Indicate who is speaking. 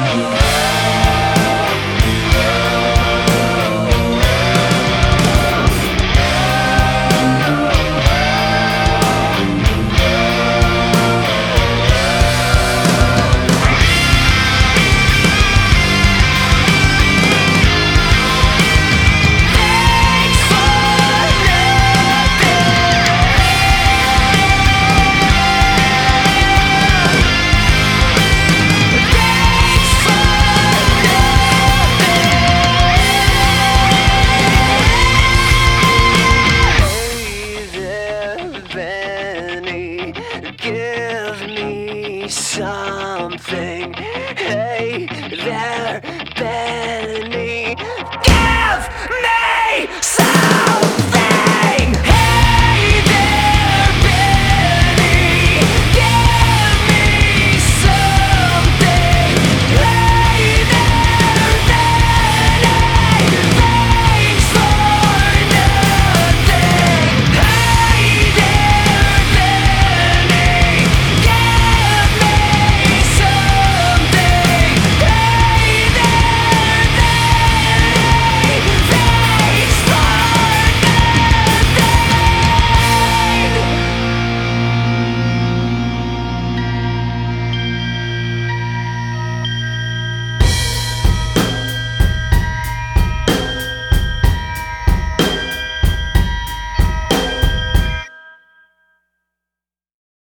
Speaker 1: Thank you. penny. Give me something. Hey there.